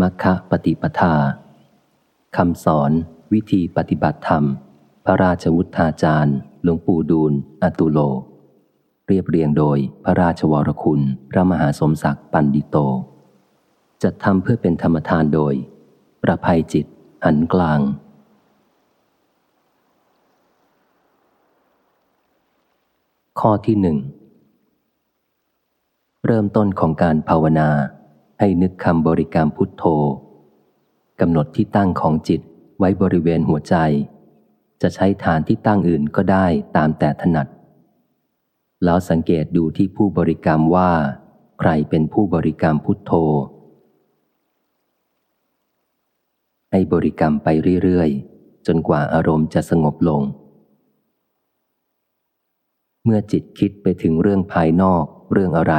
มัคคะปฏิปทาคำสอน วิธีปฏิบัติธรรม พระราชวุฒาจารย์หลวงปู่ดูลอตุโล เรียบเรียงโดยพระราชวรคุณ พระมหาสมศักดิ์ปันดิโต จัดทำเพื่อเป็นธรรมทานโดย ประภัยจิตอันกลาง ข้อที่หนึ่ง เริ่มต้นของการภาวนา ให้นึกคำบริกรรมพุทโธกำหนดที่ตั้งของจิตไว้บริเวณหัวใจ จะใช้ฐานที่ตั้งอื่นก็ได้ตามแต่ถนัด แล้วสังเกตดูที่ผู้บริกรรมว่า ใครเป็นผู้บริกรรมพุทโธ ให้บริกรรมไปเรื่อยๆ จนกว่าอารมณ์จะสงบลง เมื่อจิตคิดไปถึงเรื่องภายนอกเรื่องอะไร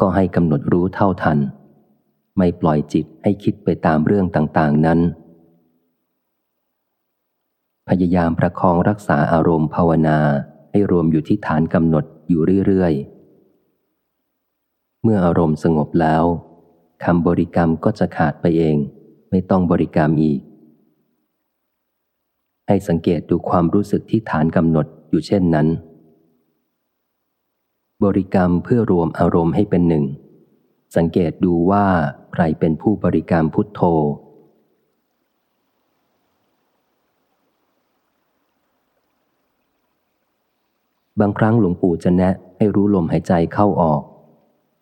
ก็ให้กำหนดรู้เท่าทัน ไม่ปล่อยจิตให้คิดไปตามเรื่องต่างๆนั้น พยายามประคองรักษาอารมณ์ภาวนาให้รวมอยู่ที่ฐานกำหนดอยู่เรื่อยๆ เมื่ออารมณ์สงบแล้วคำบริกรรมก็จะขาดไปเอง ไม่ต้องบริกรรมอีก ให้สังเกตดูความรู้สึกที่ฐานกำหนดอยู่เช่นนั้น บริกรรมเพื่อรวมอารมณ์ให้เป็นหนึ่ง สังเกตดูว่า ใครเป็นผู้บริกรรพุทโธ บางครั้งหลวงปู่จะแนะให้รู้ลมหายใจเข้าออก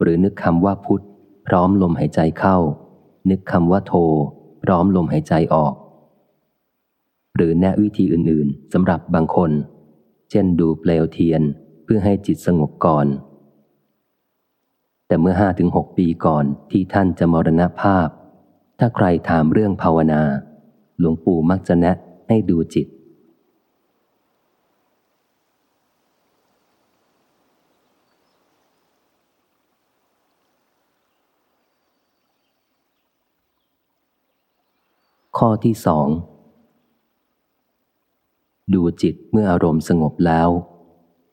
หรือนึกคำว่าพุทพร้อมลมหายใจเข้า นึกคำว่าโท พร้อมลมหายใจออก หรือแนะวิธีอื่น ๆสำหรับบางคน เช่นดูเปลวเทียนเพื่อให้จิตสงบก่อน แต่เมื่อห้าถึงหกปีก่อนที่ท่านจะมรณภาพ ถ้าใครถามเรื่องภาวนา หลวงปู่มักจะแนะให้ดูจิต ข้อที่สองดูจิตเมื่ออารมณ์สงบแล้ว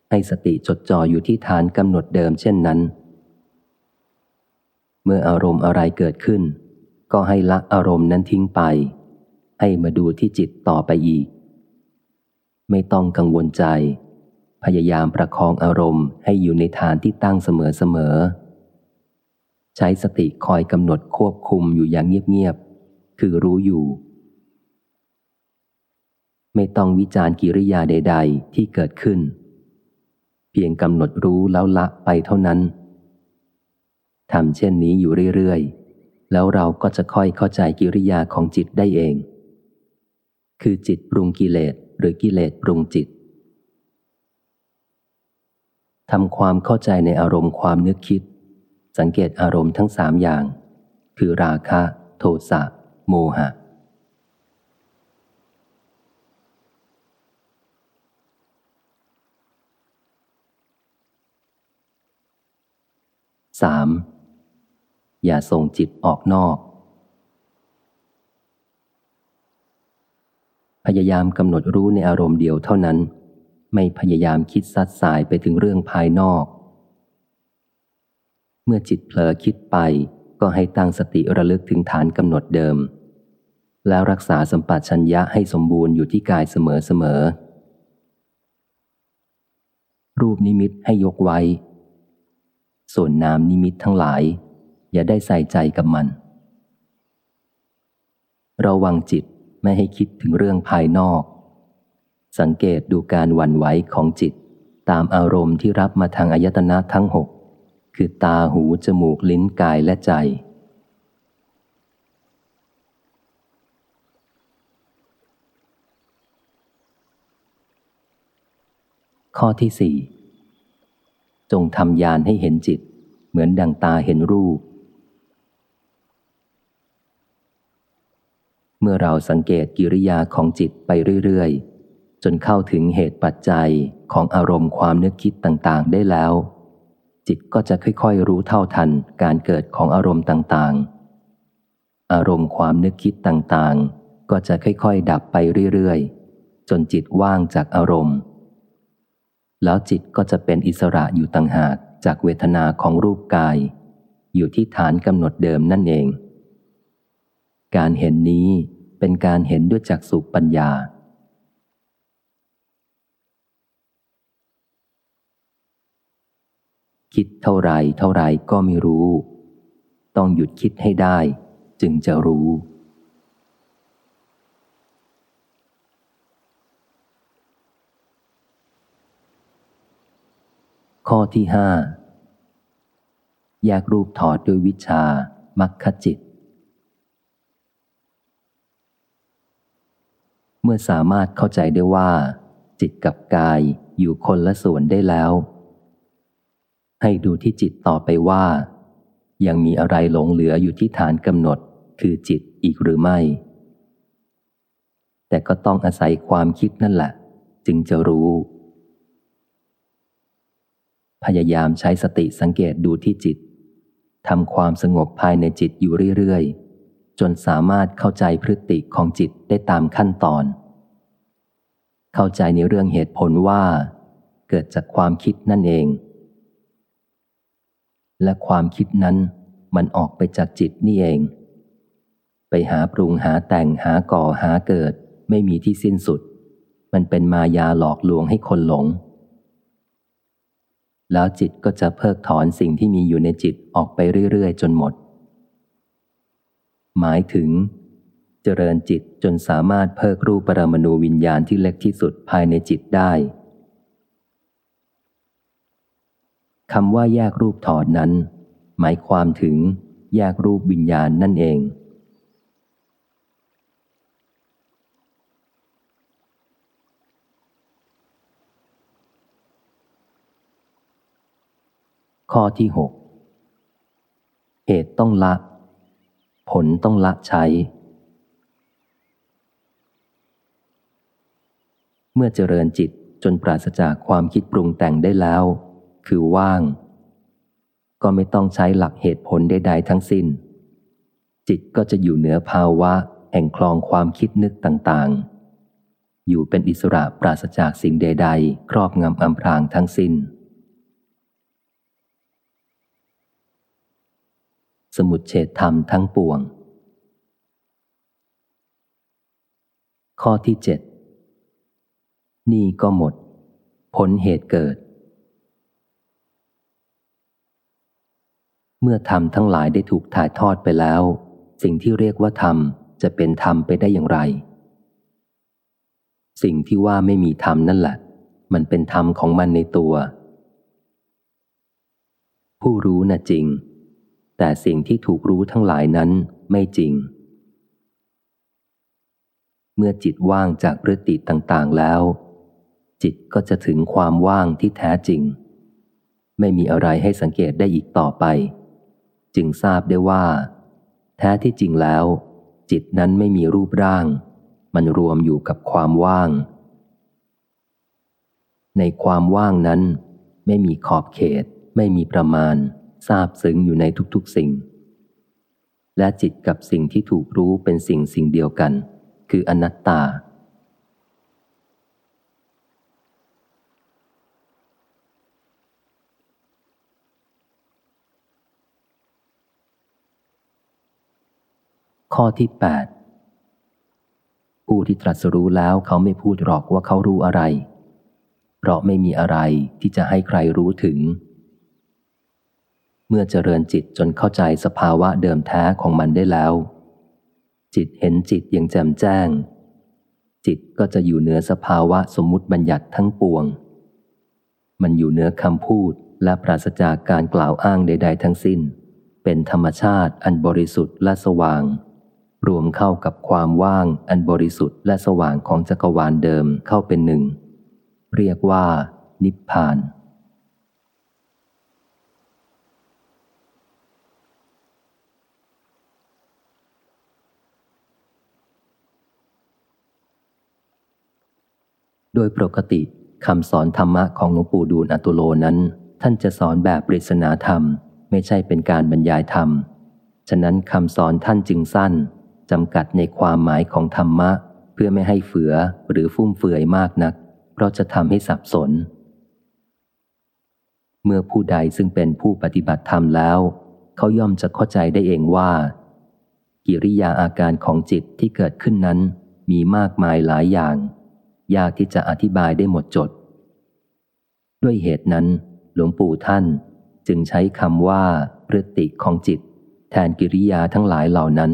ให้สติจดจ่ออยู่ที่ฐานกำหนดเดิมเช่นนั้น มื่ออารมณ์อะไรเกิดขึ้น ก็ให้ละอารมณ์นั้นทิ้งไป ให้มาดูที่จิตต่อไปอีก ไม่ต้องกังวลใจ พยายามประคองอารมณ์ให้อยู่ในฐานที่ตั้งเสมอๆ ใช้สติคอยกำหนดควบคุมอยู่อย่างเงียบๆ คือรู้อยู่ ไม่ต้องวิจารณ์กิริยาใด ๆ ที่เกิดขึ้น เพียงกำหนดรู้แล้วละไปเท่านั้น ทำเช่นนี้อยู่เรื่อยๆ แล้วเราก็จะค่อยเข้าใจกิริยาของจิตได้เอง คือจิตปรุงกิเลสหรือกิเลสปรุงจิตทำความเข้าใจในอารมณ์ความนึกคิด สังเกตอารมณ์ทั้งสามอย่าง คือราคะ โทสะโมหะสาม อย่าส่งจิตออกนอก พยายามกำหนดรู้ในอารมณ์เดียวเท่านั้น ไม่พยายามคิดซัดสายไปถึงเรื่องภายนอก เมื่อจิตเผลอคิดไปก็ให้ตั้งสติระลึกถึงฐานกำหนดเดิม แล้วรักษาสัมปชัญญะให้สมบูรณ์อยู่ที่กายเสมอๆรูปนิมิตให้ยกไว้ ส่วนนามนิมิตทั้งหลาย อย่าได้ใส่ใจกับมัน ระวังจิตไม่ให้คิดถึงเรื่องภายนอก สังเกตดูการหวั่นไหวของจิต ตามอารมณ์ที่รับมาทางอายตนะทั้งหกคือตาหูจมูกลิ้นกายและใจ ข้อที่สี่จงทำยานให้เห็นจิต เหมือนดังตาเห็นรูป เมื่อเราสังเกตกิริยาของจิตไปเรื่อยๆ จนเข้าถึงเหตุปัจจัยของอารมณ์ความนึกคิดต่างๆ ได้แล้ว จิตก็จะค่อยๆ รู้เท่าทันการเกิดของอารมณ์ต่างๆ อารมณ์ความนึกคิดต่างๆ ก็จะค่อยๆ ดับไปเรื่อยๆ จนจิตว่างจากอารมณ์ แล้วจิตก็จะเป็นอิสระอยู่ต่างหากจากเวทนาของรูปกาย อยู่ที่ฐานกำหนดเดิมนั่นเอง การเห็นนี้เป็นการเห็นด้วยจักสุปัญญา คิดเท่าไรเท่าไรก็ไม่รู้ ต้องหยุดคิดให้ได้ จึงจะรู้ ข้อที่ห้าแยกรูปถอดด้วยวิชา มัคคจิต เมื่อสามารถเข้าใจได้ว่า จิตกับกายอยู่คนละส่วนได้แล้ว ให้ดูที่จิตต่อไปว่า ยังมีอะไรหลงเหลืออยู่ที่ฐานกำหนดคือจิตอีกหรือไม่ แต่ก็ต้องอาศัยความคิดนั่นแหละ จึงจะรู้ พยายามใช้สติสังเกตดูที่จิตทำความสงบภายในจิตอยู่เรื่อยๆ จนสามารถเข้าใจพฤติของจิตได้ตามขั้นตอน เข้าใจในเรื่องเหตุผลว่า เกิดจากความคิดนั่นเอง และความคิดนั้นมันออกไปจากจิตนี่เอง ไปหาปรุงหาแต่งหาก่อหาเกิด ไม่มีที่สิ้นสุด มันเป็นมายาหลอกลวงให้คนหลง แล้วจิตก็จะเพิกถอนสิ่งที่มีอยู่ในจิตออกไปเรื่อยๆ จนหมด หมายถึง เจริญจิตจนสามารถเพิกรูปปรมาณูวิญญาณที่เล็กที่สุดภายในจิตได้คำว่าแยกรูปถอดนั้น หมายความถึง แยกรูปวิญญาณนั่นเอง ข้อที่หกเหตุต้องละ ผลต้องละใช้ เมื่อเจริญจิตจนปราศจากความคิดปรุงแต่งได้แล้ว คือว่าง ก็ไม่ต้องใช้หลักเหตุผลใดๆทั้งสิน้น จิตก็จะอยู่เหนือภาวะแห่งคลองความคิดนึกต่างๆ อยู่เป็นอิสระปราศจากสิ่งใดๆ ครอบงำอำพรางทั้งสิน้นส มุดเฉดธรรมทั้งปวง ข้อที่เจ็ดนี่ก็หมด ผลเหตุเกิด เมื่อธรรมทั้งหลายได้ถูกถ่ายทอดไปแล้ว สิ่งที่เรียกว่าธรรมจะเป็นธรรมไปได้อย่างไร สิ่งที่ว่าไม่มีธรรมนั่นแหละ มันเป็นธรรมของมันในตัว ผู้รู้น่ะจริง แต่สิ่งที่ถูกรู้ทั้งหลายนั้นไม่จริง เมื่อจิตว่างจากพฤติต่างๆแล้ว จิตก็จะถึงความว่างที่แท้จริง ไม่มีอะไรให้สังเกตได้อีกต่อไป จึงทราบได้ว่า แท้ที่จริงแล้ว จิตนั้นไม่มีรูปร่าง มันรวมอยู่กับความว่าง ในความว่างนั้น ไม่มีขอบเขตไม่มีประมาณ ทราบซึ้งอยู่ในทุกๆสิ่ง และจิตกับสิ่งที่ถูกรู้เป็นสิ่งสิ่งเดียวกัน คืออนัตตา ข้อที่ 8 ผู้ที่ตรัสรู้แล้วเขาไม่พูดหรอกว่าเขารู้อะไร เพราะไม่มีอะไรที่จะให้ใครรู้ถึง เมื่อเจริญจิตจนเข้าใจสภาวะเดิมแท้ของมันได้แล้ว จิตเห็นจิตอย่างแจ่มแจ้ง จิตก็จะอยู่เหนือสภาวะสมมุติบัญญัติทั้งปวง มันอยู่เหนือคำพูดและปราศจากการกล่าวอ้างใด ๆ ทั้งสิ้น เป็นธรรมชาติอันบริสุทธิ์และสว่าง รวมเข้ากับความว่างอันบริสุทธิ์และสว่างของจักรวาลเดิมเข้าเป็นหนึ่ง เรียกว่า นิพพานโดยปกติคำสอนธรรมะของหลวงปู่ดูลอตุโลนั้น ท่านจะสอนแบบปริศนาธรรม ไม่ใช่เป็นการบรรยายธรรม ฉะนั้นคำสอนท่านจึงสั้นจำกัดในความหมายของธรรมะ เพื่อไม่ให้เฟือหรือฟุ่มเฟือยมากนัก เพราะจะทำให้สับสน เมื่อผู้ใดซึ่งเป็นผู้ปฏิบัติธรรมแล้ว เขาย่อมจะเข้าใจได้เองว่า กิริยาอาการของจิตที่เกิดขึ้นนั้นมีมากมายหลายอย่าง ยากที่จะอธิบายได้หมดจด ด้วยเหตุนั้น หลวงปู่ท่านจึงใช้คำว่าพฤติของจิต แทนกิริยาทั้งหลายเหล่านั้น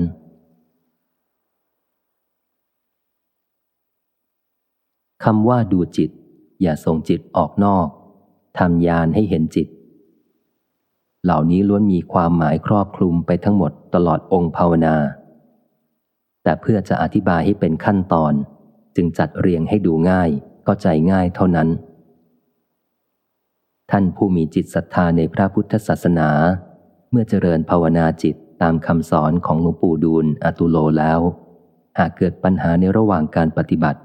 คำว่าดูจิต อย่าส่งจิตออกนอกทำยานให้เห็นจิต เหล่านี้ล้วนมีความหมายครอบคลุมไปทั้งหมดตลอดองค์ภาวนา แต่เพื่อจะอธิบายให้เป็นขั้นตอน จึงจัดเรียงให้ดูง่ายก็ใจง่ายเท่านั้น ท่านผู้มีจิตศรัทธาในพระพุทธศาสนา เมื่อเจริญภาวนาจิตตามคำสอนของหลวงปู่ดูลอตุโลแล้ว หากเกิดปัญหาในระหว่างการปฏิบัติ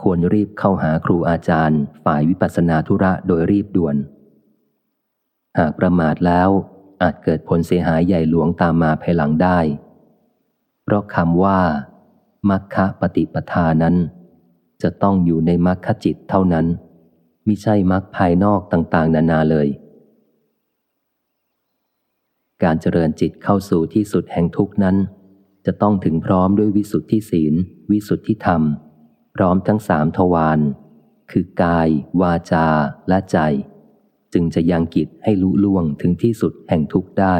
ควรรีบเข้าหาครูอาจารย์ ฝ่ายวิปัสสนาธุระโดยรีบด่วน หากประมาทแล้วอาจเกิดผลเสียหายใหญ่หลวงตามมาภายหลังได้ เพราะคำว่ามัคคะปฏิปทานั้น จะต้องอยู่ในมัคคจิตเท่านั้นมิใช่มัคภายนอกต่าง ๆ นานาเลย การเจริญจิตเข้าสู่ที่สุดแห่งทุกนั้น จะต้องถึงพร้อมด้วยวิสุทธิศีล วิสุทธิธรรม พร้อมทั้งสามทวารคือกาย วาจา และใจ จึงจะยังกิจให้ลุล่วงถึงที่สุดแห่งทุกได้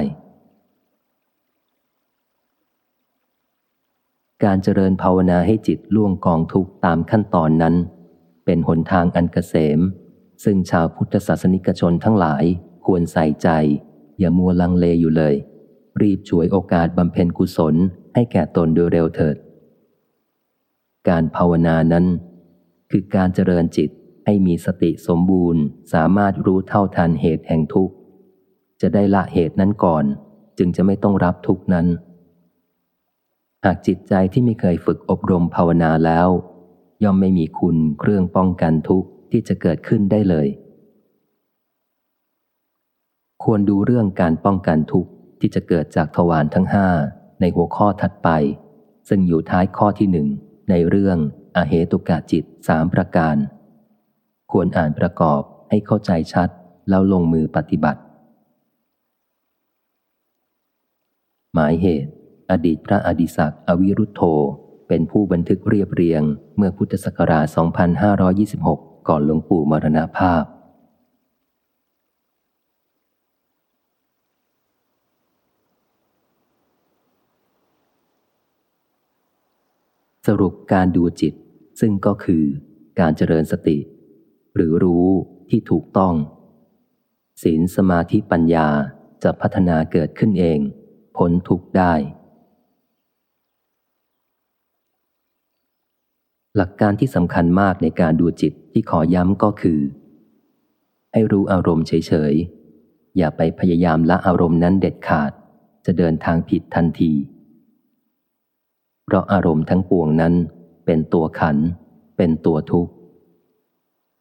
การเจริญภาวนาให้จิตล่วงกองทุกตามขั้นตอนนั้น เป็นหนทางอันกเกษม ซึ่งชาวพุทธศาสนิกชนทั้งหลายควรใส่ใจ อย่ามัวลังเลอยู่เลย รีบช่วยโอกาสบำเพ็ญกุศลให้แก่ตนโดยเร็วเถิด การภาวนานั้น คือการเจริญจิตให้มีสติสมบูรณ์ สามารถรู้เท่าทันเหตุแห่งทุกข์ จะได้ละเหตุนั้นก่อน จึงจะไม่ต้องรับทุกนั้น หากจิตใจที่ไม่เคยฝึกอบรมภาวนาแล้ว ย่อมไม่มีคุณเครื่องป้องกันทุกข์ที่จะเกิดขึ้นได้เลย ควรดูเรื่องการป้องกันทุกข์ที่จะเกิดจากทวารทั้งห้าในหัวข้อถัดไป ซึ่งอยู่ท้ายข้อที่หนึ่งในเรื่องอเหตุกาจิตสามประการ ควรอ่านประกอบให้เข้าใจชัดแล้วลงมือปฏิบัติ หมายเหตุ อดีตพระอดิศักดิ์อวิรุธโธ เป็นผู้บันทึกเรียบเรียง เมื่อพุทธศักราช 2526 ก่อนหลวงปู่มรณภาพ สรุปการดูจิต ซึ่งก็คือการเจริญสติ หรือรู้ที่ถูกต้องศีลสมาธิปัญญาจะพัฒนาเกิดขึ้นเอง พ้นทุกได้ หลักการที่สำคัญมากในการดูจิตที่ขอย้ำก็คือ ให้รู้อารมณ์เฉยๆ อย่าไปพยายามละอารมณ์นั้นเด็ดขาด จะเดินทางผิดทันที เพราะอารมณ์ทั้งปวงนั้นเป็นตัวขัน เป็นตัวทุกข์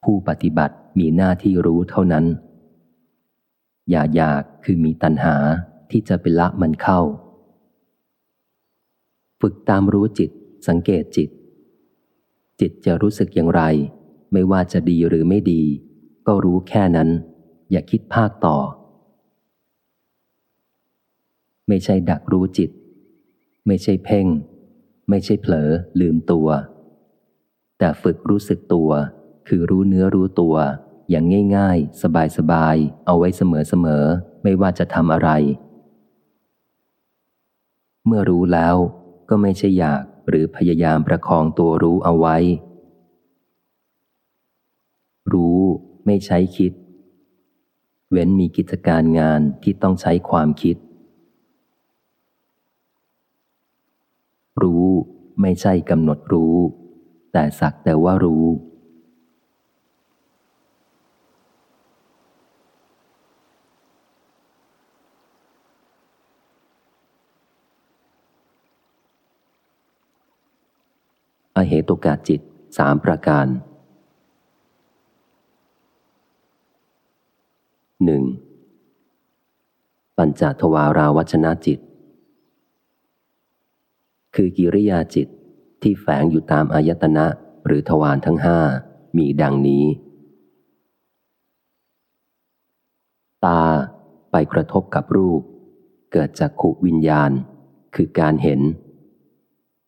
ผู้ปฏิบัติมีหน้าที่รู้เท่านั้น อย่าอยากคือมีตัณหาที่จะไปละมันเข้า ฝึกตามรู้จิต สังเกตจิต จิตจะรู้สึกอย่างไร ไม่ว่าจะดีหรือไม่ดี ก็รู้แค่นั้น อย่าคิดภาคต่อ ไม่ใช่ดักรู้จิต ไม่ใช่เพ่ง ไม่ใช่เผลอลืมตัว แต่ฝึกรู้สึกตัว คือรู้เนื้อรู้ตัว อย่างง่าย ๆ สบายๆ เอาไว้เสมอๆ ไม่ว่าจะทำอะไร เมื่อรู้แล้วก็ไม่ใช่อยาก หรือพยายามประคองตัวรู้เอาไว้ รู้ไม่ใช้คิด เว้นมีกิจการงานที่ต้องใช้ความคิด รู้ไม่ใช่กำหนดรู้ แต่สักแต่ว่ารู้ อ เหตุกาจิตสามประการหนึ่งปัญจทวาราวัชนาจิต คือกิริยาจิตที่แฝงอยู่ตามอายตนะหรือทวารทั้งห้ามีดังนี้ ตาไปกระทบกับรูป เกิดจากขุวิญญาณ คือการเห็น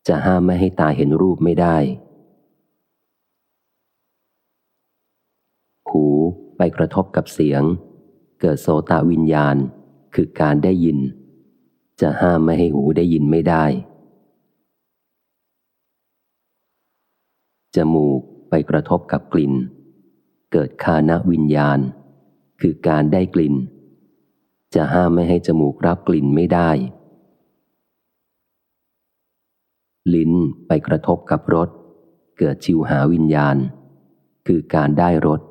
จะห้ามไม่ให้ตาเห็นรูปไม่ได้ หูไปกระทบกับเสียง เกิดโสตวิญญาณ คือการได้ยิน จะห้ามไม่ให้หูได้ยินไม่ได้ จมูกไปกระทบกับกลิ่น เกิดคานวิญญาณ คือการได้กลิ่น จะห้ามไม่ให้จมูกรับกลิ่นไม่ได้ ลิ้นไปกระทบกับรสเกิดชิวหาวิญญาณ คือการได้รส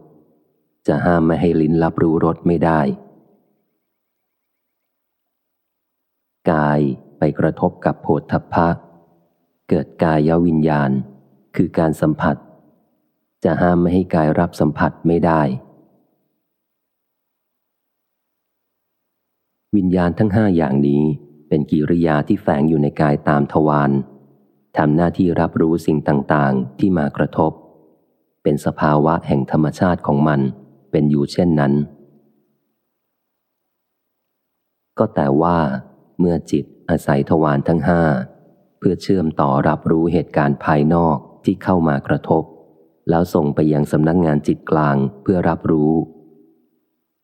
จะห้ามไม่ให้ลิ้นรับรู้รสไม่ได้ กายไปกระทบกับโผฏฐัพพะ เกิดกายวิญญาณ คือการสัมผัส จะห้ามไม่ให้กายรับสัมผัสไม่ได้ วิญญาณทั้งห้าอย่างนี้เป็นกิริยาที่แฝงอยู่ในกายตามทวาร ทำหน้าที่รับรู้สิ่งต่างๆ ที่มากระทบ เป็นสภาวะแห่งธรรมชาติของมัน เป็นอยู่เช่นนั้น ก็แต่ว่า เมื่อจิตอาศัยทวารทั้งห้าเพื่อเชื่อมต่อรับรู้เหตุการณ์ภายนอกที่เข้ามากระทบ แล้วส่งไปยังสำนักงงานจิตกลางเพื่อรับรู้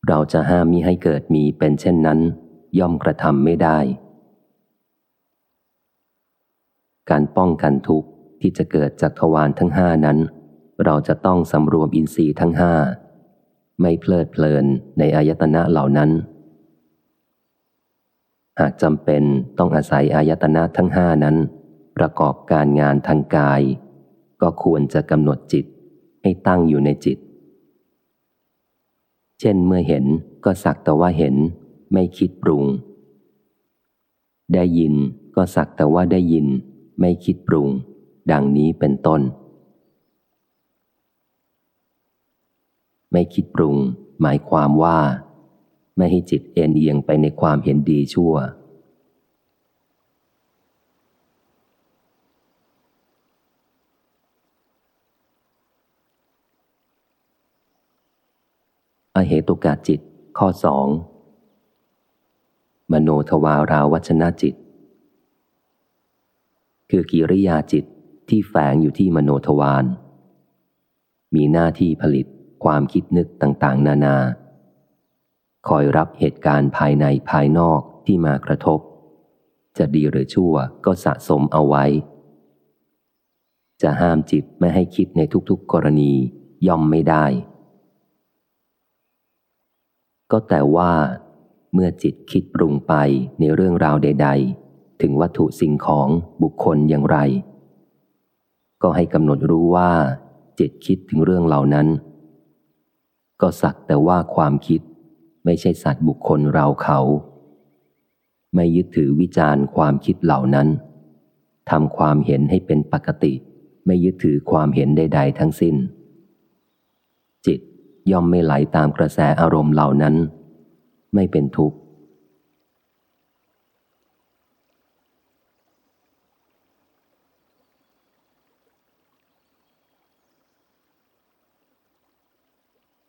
เราจะห้ามมิให้เกิดมีเป็นเช่นนั้น ย่อมกระทำไม่ได้ การป้องกันทุกข์ที่จะเกิดจากทวารทั้งห้านั้น เราจะต้องสำรวมอินทรีย์ทั้งห้าไม่เพลิดเพลินในอายตนะเหล่านั้น หากจำเป็นต้องอาศัยอายตนะทั้งห้านั้น ประกอบการงานทางกาย ก็ควรจะกำหนดจิตให้ตั้งอยู่ในจิต เช่นเมื่อเห็นก็สักแต่ว่าเห็นไม่คิดปรุง ได้ยินก็สักแต่ว่าได้ยิน ไม่คิดปรุง ดังนี้เป็นต้น ไม่คิดปรุง หมายความว่า ไม่ให้จิตเอ็นเอียงไปในความเห็นดีชั่ว อเหตุกาจิตข้อสองมโนทวาราวัชนาจิต คือกิริยาจิตที่แฝงอยู่ที่มโนทวาร มีหน้าที่ผลิตความคิดนึกต่าง ๆ นานา คอยรับเหตุการณ์ภายในภายนอกที่มากระทบ จะดีหรือชั่วก็สะสมเอาไว้ จะห้ามจิตไม่ให้คิดในทุกๆกรณีย่อมไม่ได้ ก็แต่ว่า เมื่อจิตคิดปรุงไปในเรื่องราวใด ๆ ถึงวัตถุสิ่งของบุคคลอย่างไร ก็ให้กำหนดรู้ว่า จิตคิดถึงเรื่องเหล่านั้น ก็สักแต่ว่าความคิดไม่ใช่สัตว์บุคคลเราเขา ไม่ยึดถือวิจารณ์ความคิดเหล่านั้นทำความเห็นให้เป็นปกติ ไม่ยึดถือความเห็นใด ๆ ทั้งสิ้น จิตย่อมไม่ไหลาตามกระแสอารมณ์เหล่านั้น ไม่เป็นทุกข์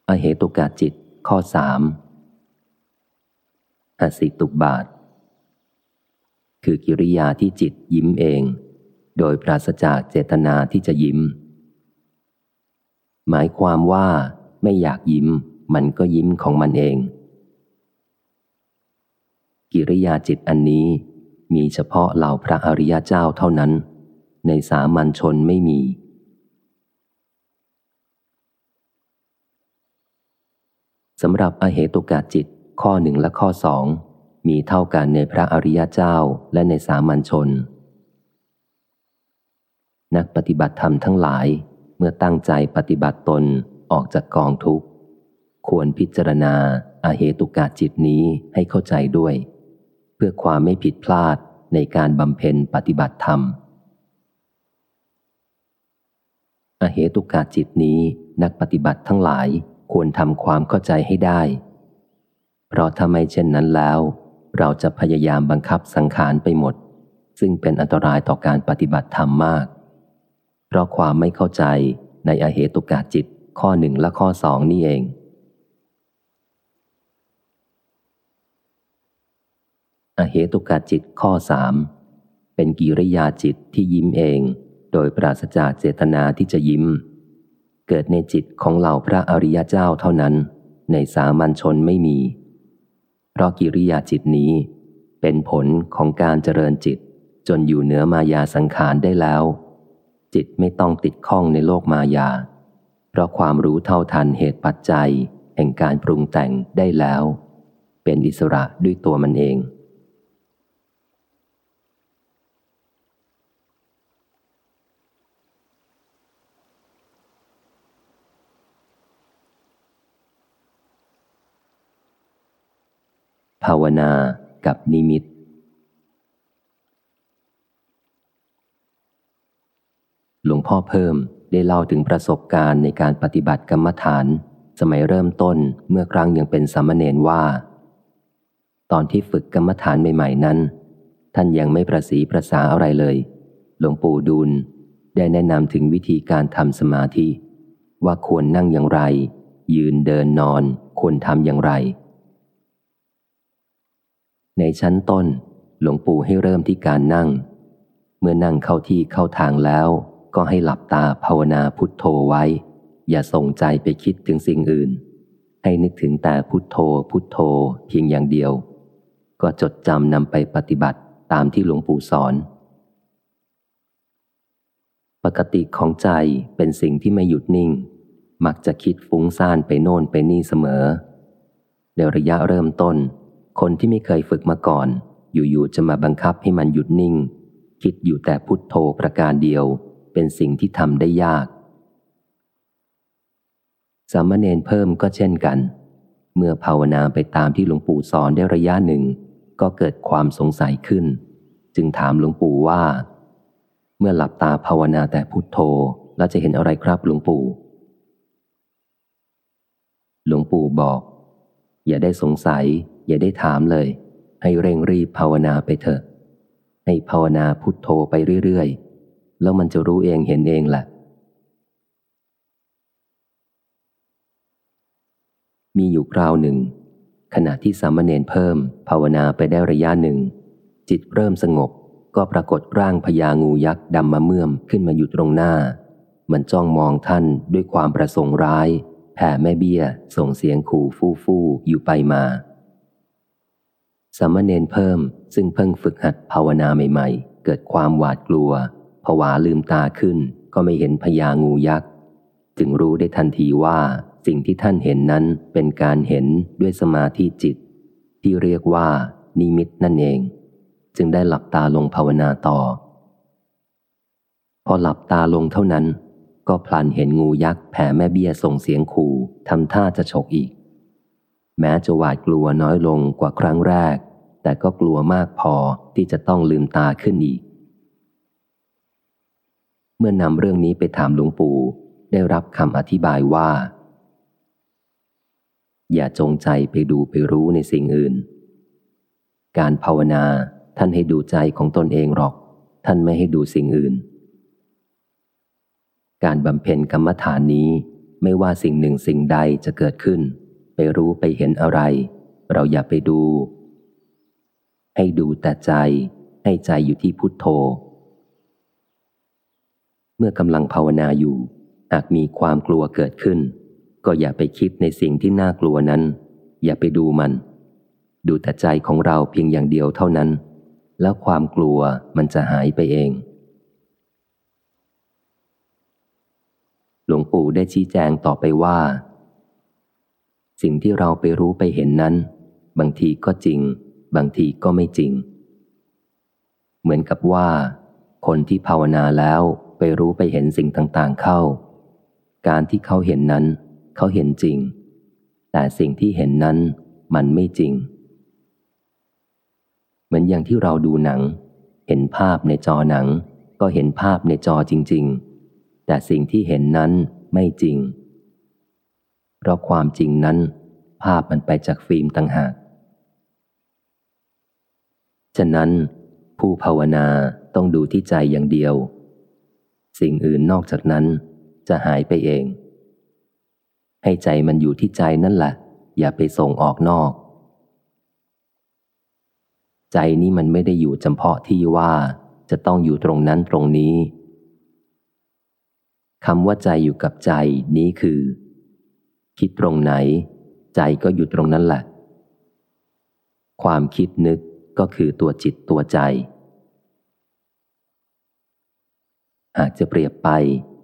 อเหตุกาจิต ข้อสามอสิตุบาท คือกิริยาที่จิตยิ้มเอง โดยปราศจากเจตนาที่จะยิ้ม หมายความว่าไม่อยากยิ้ม มันก็ยิ้มของมันเอง กิริยาจิตอันนี้มีเฉพาะเหล่าพระอริยเจ้าเท่านั้น ในสามัญชนไม่มี สำหรับอเหตุกาจิต ข้อหนึ่งและข้อสองมีเท่ากันในพระอริยเจ้าและในสามัญชน นักปฏิบัติธรรมทั้งหลายเมื่อตั้งใจปฏิบัติตนออกจากกองทุกข์ ควรพิจารณาอาเหตุกาจิตนี้ให้เข้าใจด้วย เพื่อความไม่ผิดพลาดในการบำเพ็ญปฏิบัติธรรมอาเหตุกาจิตนี้นักปฏิบัติทั้งหลาย ควรทำความเข้าใจให้ได้ เพราะถ้าไม่เช่นนั้นแล้ว เราจะพยายามบังคับสังขารไปหมด ซึ่งเป็นอันตรายต่อการปฏิบัติธรรมมาก เพราะความไม่เข้าใจในอเหตุกาจิตข้อหนึ่งและข้อสองนี่เอง อเหตุกาจิตข้อสามเป็นกิริยาจิตที่ยิ้มเอง โดยปราศจากเจตนาที่จะยิ้ม เกิดในจิตของเหล่าพระอริยเจ้าเท่านั้น ในสามัญชนไม่มี เพราะกิริยาจิตนี้ เป็นผลของการเจริญจิตจนอยู่เหนือมายาสังขารได้แล้ว จิตไม่ต้องติดข้องในโลกมายา เพราะความรู้เท่าทันเหตุปัจจัย แห่งการปรุงแต่งได้แล้ว เป็นอิสระด้วยตัวมันเอง ภาวนากับนิมิต หลวงพ่อเพิ่มได้เล่าถึงประสบการณ์ในการปฏิบัติกรรมฐาน สมัยเริ่มต้นเมื่อครั้งยังเป็นสามเณรว่า ตอนที่ฝึกกรรมฐานใหม่ๆนั้น ท่านยังไม่ประสีประสาอะไรเลย หลวงปู่ดูลได้แนะนำถึงวิธีการทำสมาธิ ว่าควรนั่งอย่างไร ยืนเดินนอนควรทำอย่างไร ในชั้นต้น หลวงปู่ให้เริ่มที่การนั่ง เมื่อนั่งเข้าที่เข้าทางแล้ว ก็ให้หลับตาภาวนาพุทโธไว้ อย่าส่งใจไปคิดถึงสิ่งอื่น ให้นึกถึงแต่พุทโธ พุทโธเพียงอย่างเดียว ก็จดจำนำไปปฏิบัติตามที่หลวงปู่สอน ปกติของใจเป็นสิ่งที่ไม่หยุดนิ่ง มักจะคิดฟุ้งซ่านไปโน่นไปนี่เสมอในระยะเริ่มต้น คนที่ไม่เคยฝึกมาก่อน อยู่ๆจะมาบังคับให้มันหยุดนิ่ง คิดอยู่แต่พุทโธประการเดียว เป็นสิ่งที่ทำได้ยาก สามเณรเพิ่มก็เช่นกัน เมื่อภาวนาไปตามที่หลวงปู่สอนได้ระยะหนึ่ง ก็เกิดความสงสัยขึ้น จึงถามหลวงปู่ว่า เมื่อหลับตาภาวนาแต่พุทโธแล้วจะเห็นอะไรครับหลวงปู่ หลวงปู่บอก อย่าได้สงสัย อย่าได้ถามเลย ให้เร่งรีบภาวนาไปเถอะ ให้ภาวนาพุทโธไปเรื่อยๆ แล้วมันจะรู้เองเห็นเองแหละ มีอยู่คราวหนึ่ง ขณะที่สามเณรเพิ่ม ภาวนาไปได้ระยะหนึ่ง จิตเริ่มสงบก็ปรากฏร่างพญางูยักษ์ดำมาเมื่อมขึ้นมาอยู่ตรงหน้า มันจ้องมองท่านด้วยความประสงค์ร้าย แผ่แม่เบี้ย ส่งเสียงขู่ฟู่ฟู่อยู่ไปมา สามเณรเพิ่มซึ่งเพิ่งฝึกหัดภาวนาใหม่ ๆ เกิดความหวาดกลัวผวาลืมตาขึ้นก็ไม่เห็นพญางูยักษ์ จึงรู้ได้ทันทีว่าสิ่งที่ท่านเห็นนั้นเป็นการเห็นด้วยสมาธิจิต ที่เรียกว่า นิมิตนั่นเอง จึงได้หลับตาลงภาวนาต่อ พอหลับตาลงเท่านั้น ก็พลันเห็นงูยักษ์แผ่แม่เบี้ยส่งเสียงขู่ทำท่าจะฉกอีก แม้จะหวาดกลัวน้อยลงกว่าครั้งแรก แต่ก็กลัวมากพอที่จะต้องลืมตาขึ้นอีก เมื่อนำเรื่องนี้ไปถามหลวงปู่ได้รับคำอธิบายว่า อย่าจงใจไปดูไปรู้ในสิ่งอื่น การภาวนาท่านให้ดูใจของตนเองหรอก ท่านไม่ให้ดูสิ่งอื่น การบำเพ็ญกรรมฐานนี้ไม่ว่าสิ่งหนึ่งสิ่งใดจะเกิดขึ้น ไปรู้ไปเห็นอะไร เราอย่าไปดู ให้ดูแต่ใจ ให้ใจอยู่ที่พุทโธ เมื่อกำลังภาวนาอยู่ หากมีความกลัวเกิดขึ้น ก็อย่าไปคิดในสิ่งที่น่ากลัวนั้น อย่าไปดูมัน ดูแต่ใจของเราเพียงอย่างเดียวเท่านั้น แล้วความกลัวมันจะหายไปเอง หลวงปู่ได้ชี้แจงต่อไปว่า สิ่งที่เราไปรู้ไปเห็นนั้น บางทีก็จริง บางทีก็ไม่จริง เหมือนกับว่า คนที่ภาวนาแล้วไปรู้ไปเห็นสิ่งต่างๆเข้า การที่เขาเห็นนั้น เขาเห็นจริง แต่สิ่งที่เห็นนั้นมันไม่จริง เหมือนอย่างที่เราดูหนัง เห็นภาพในจอหนัง ก็เห็นภาพในจอจริง ๆ แต่สิ่งที่เห็นนั้นไม่จริง เพราะความจริงนั้น ภาพมันไปจากฟิล์มต่างหาก ฉะนั้น ผู้ภาวนาต้องดูที่ใจอย่างเดียว สิ่งอื่นนอกจากนั้นจะหายไปเอง ให้ใจมันอยู่ที่ใจนั่นแหละ อย่าไปส่งออกนอก ใจนี้มันไม่ได้อยู่จำเพาะที่ว่าจะต้องอยู่ตรงนั้นตรงนี้คำว่าใจอยู่กับใจนี้คือ คิดตรงไหน ใจก็อยู่ตรงนั้นแหละ ความคิดนึก ก็คือตัวจิตตัวใจ หากจะเปรียบไป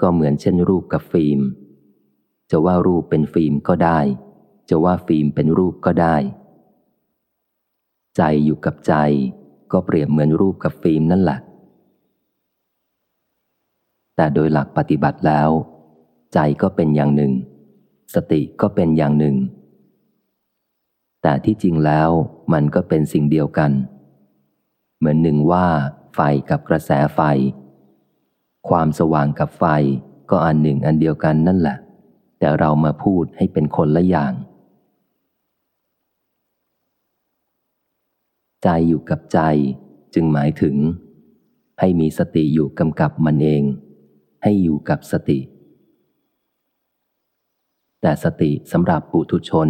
ก็เหมือนเช่นรูปกับฟิล์ม จะว่ารูปเป็นฟิล์มก็ได้ จะว่าฟิล์มเป็นรูปก็ได้ ใจอยู่กับใจ ก็เปรียบเหมือนรูปกับฟิล์มนั่นแหละ แต่โดยหลักปฏิบัติแล้ว ใจก็เป็นอย่างหนึ่ง สติก็เป็นอย่างหนึ่ง แต่ที่จริงแล้วมันก็เป็นสิ่งเดียวกัน เหมือนหนึ่งว่าไฟกับกระแสไฟ ความสว่างกับไฟก็อันหนึ่งอันเดียวกันนั่นแหละ แต่เรามาพูดให้เป็นคนละอย่าง ใจอยู่กับใจจึงหมายถึง ให้มีสติอยู่กำกับมันเอง ให้อยู่กับสติ แต่สติสำหรับปุถุชน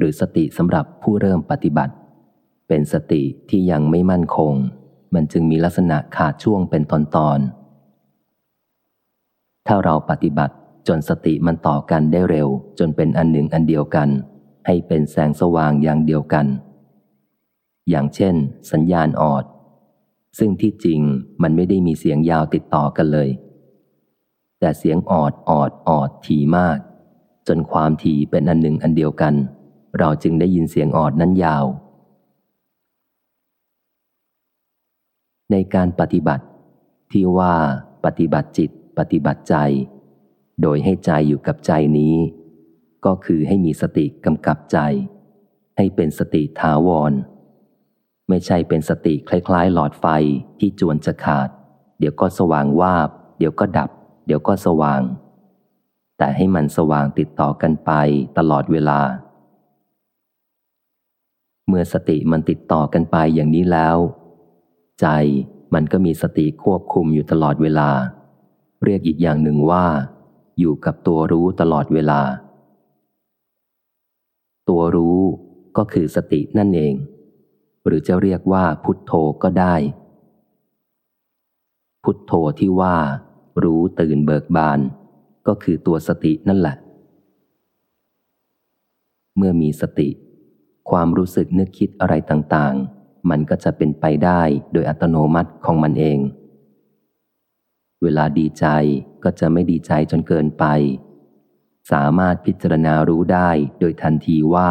หรือสติสำหรับผู้เริ่มปฏิบัติ เป็นสติที่ยังไม่มั่นคง มันจึงมีลักษณะขาดช่วงเป็นตอนตอน ถ้าเราปฏิบัติจนสติมันต่อกันได้เร็ว จนเป็นอันหนึ่งอันเดียวกัน ให้เป็นแสงสว่างอย่างเดียวกัน อย่างเช่น สัญญาณออด ซึ่งที่จริงมันไม่ได้มีเสียงยาวติดต่อกันเลย แต่เสียงออดออดออดถี่มาก จนความถี่เป็นอันหนึ่งอันเดียวกัน เราจึงได้ยินเสียงออดนั้นยาว ในการปฏิบัติ ที่ว่าปฏิบัติจิต ปฏิบัติใจ โดยให้ใจอยู่กับใจนี้ ก็คือให้มีสติกำกับใจ ให้เป็นสติถาวร ไม่ใช่เป็นสติคล้ายๆ หลอดไฟที่จวนจะขาด เดี๋ยวก็สว่างวาบ เดี๋ยวก็ดับ เดี๋ยวก็สว่าง แต่ให้มันสว่างติดต่อกันไปตลอดเวลา เมื่อสติมันติดต่อกันไปอย่างนี้แล้ว ใจมันก็มีสติควบคุมอยู่ตลอดเวลา เรียกอีกอย่างหนึ่งว่า อยู่กับตัวรู้ตลอดเวลา ตัวรู้ก็คือสตินั่นเอง หรือจะเรียกว่าพุทโธก็ได้ พุทโธที่ว่า รู้ตื่นเบิกบาน ก็คือตัวสตินั่นแหละ เมื่อมีสติ ความรู้สึกนึกคิดอะไรต่างๆ มันก็จะเป็นไปได้โดยอัตโนมัติของมันเอง เวลาดีใจก็จะไม่ดีใจจนเกินไป สามารถพิจารณารู้ได้โดยทันทีว่า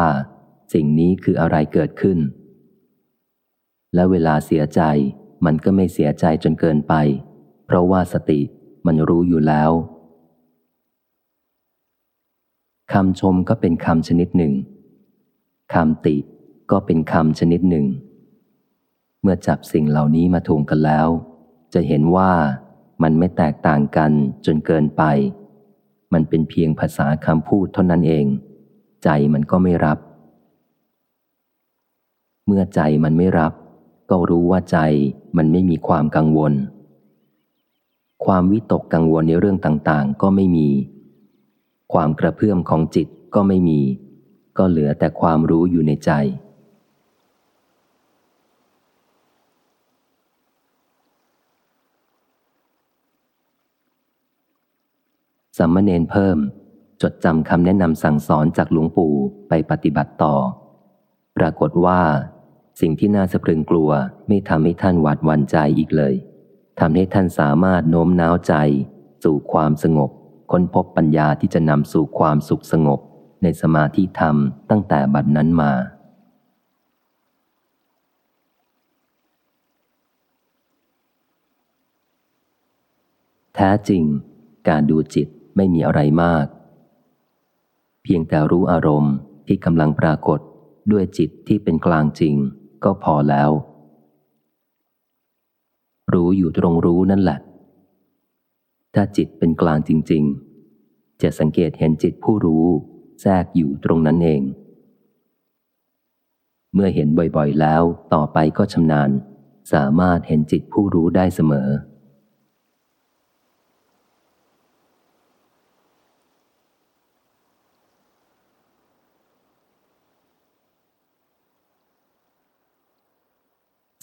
สิ่งนี้คืออะไรเกิดขึ้น และเวลาเสียใจมันก็ไม่เสียใจจนเกินไป เพราะว่าสติมันรู้อยู่แล้วคำชมก็เป็นคำชนิดหนึ่ง คำติก็เป็นคำชนิดหนึ่ง เมื่อจับสิ่งเหล่านี้มาถูงกันแล้ว จะเห็นว่ามันไม่แตกต่างกันจนเกินไป มันเป็นเพียงภาษาคำพูดเท่านั้นเอง ใจมันก็ไม่รับ เมื่อใจมันไม่รับ ก็รู้ว่าใจมันไม่มีความกังวล ความวิตกกังวลในเรื่องต่างๆ ก็ไม่มี ความกระเพื่อมของจิตก็ไม่มี ก็เหลือแต่ความรู้อยู่ในใจ สัมมเนนเพิ่ม จดจำคำแนะนำสั่งสอนจากหลวงปู่ไปปฏิบัติต่อ ปรากฏว่า สิ่งที่น่าสะพรึงกลัวไม่ทำให้ท่านหวาดวันใจอีกเลยทำให้ท่านสามารถโน้มน้าวใจ สู่ความสงบ ค้นพบปัญญาที่จะนำสู่ความสุขสงบ ในสมาธิธรรมตั้งแต่บัดนั้นมา แท้จริง การดูจิตไม่มีอะไรมาก เพียงแต่รู้อารมณ์ที่กำลังปรากฏด้วยจิตที่เป็นกลางจริงก็พอแล้ว รู้อยู่ตรงรู้นั่นแหละ ถ้าจิตเป็นกลางจริง ๆ จะสังเกตเห็นจิตผู้รู้ แทรกอยู่ตรงนั้นเอง เมื่อเห็นบ่อยๆแล้วต่อไปก็ชำนาญ สามารถเห็นจิตผู้รู้ได้เสมอ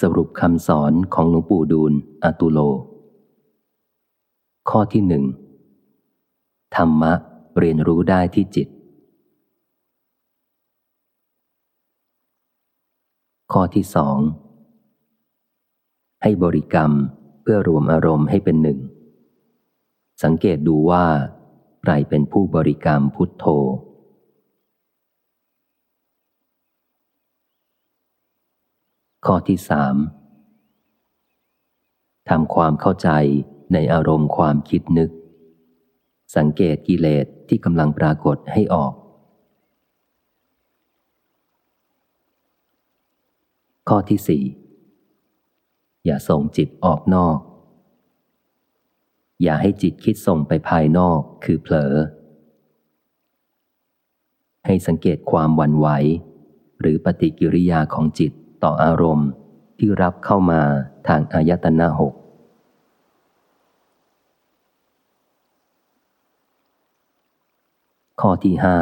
สรุปคำสอนของหลวงปู่ดูลอตุโล ข้อที่หนึ่งธรรมะเรียนรู้ได้ที่จิต ข้อที่สองให้บริกรรมเพื่อรวมอารมณ์ให้เป็นหนึ่ง สังเกตดูว่า ใครเป็นผู้บริกรรมพุทโธ ข้อที่สามทำความเข้าใจในอารมณ์ความคิดนึก สังเกตกิเลสที่กำลังปรากฏให้ออก ข้อที่สี่อย่าส่งจิตออกนอก อย่าให้จิตคิดส่งไปภายนอกคือเผลอ ให้สังเกตความวันไหว หรือปฏิกิริยาของจิตต่ออารมณ์ที่รับเข้ามาทางอายตนะหกข้อที่ห้า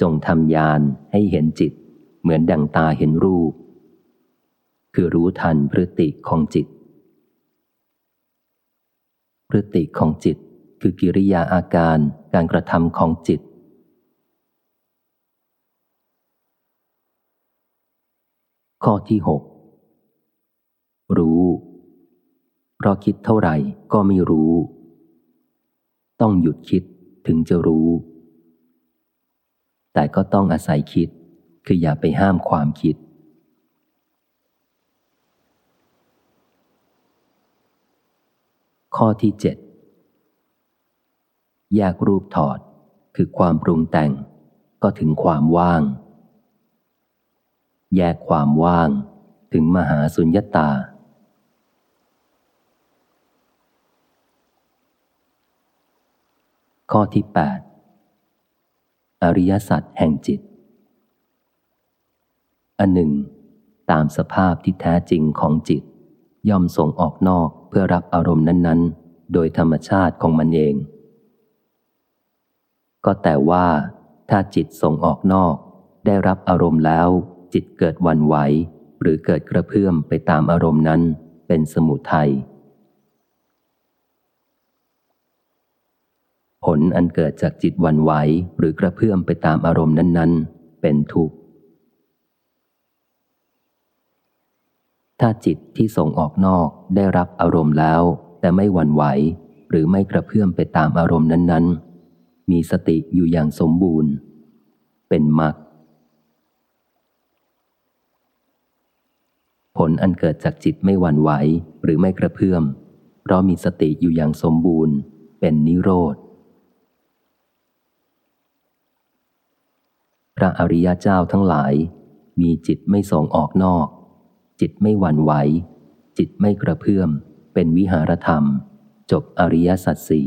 จงทำยานให้เห็นจิต เหมือนดั่งตาเห็นรูป คือรู้ทันพฤติของจิต พฤติของจิตคือกิริยาอาการการกระทำของจิต ข้อที่หกรู้ เพราะคิดเท่าไหร่ก็ไม่รู้ ต้องหยุดคิดถึงจะรู้ แต่ก็ต้องอาศัยคิด คืออย่าไปห้ามความคิด ข้อที่เจ็ดแยกรูปถอดคือความปรุงแต่งก็ถึงความว่าง แยกความว่างถึงมหาสุญญตา ข้อที่แปดอริยสัจแห่งจิต อันหนึ่ง ตามสภาพที่แท้จริงของจิต ย่อมส่งออกนอกเพื่อรับอารมณ์นั้น ๆ โดยธรรมชาติของมันเอง ก็แต่ว่าถ้าจิตส่งออกนอก ได้รับอารมณ์แล้ว จิตเกิดวันไหว หรือเกิดกระเพื่อมไปตามอารมณ์นั้น เป็นสมุทัยผลอันเกิดจากจิตวันไหวหรือกระเพื่อมไปตามอารมณ์นั้น ๆ เป็นทุกข์ ถ้าจิตที่ส่งออกนอกได้รับอารมณ์แล้ว แต่ไม่หวั่นไหว หรือไม่กระเพื่อมไปตามอารมณ์นั้น ๆ มีสติอยู่อย่างสมบูรณ์ เป็นมรรคผลอันเกิดจากจิตไม่หวั่นไหว หรือไม่กระเพื่อม เพราะมีสติอยู่อย่างสมบูรณ์ เป็นนิโรธพระอริยเจ้าทั้งหลาย มีจิตไม่ส่งออกนอก จิตไม่หวั่นไหว จิตไม่กระเพื่อม เป็นวิหารธรรม จบอริยสัจสี่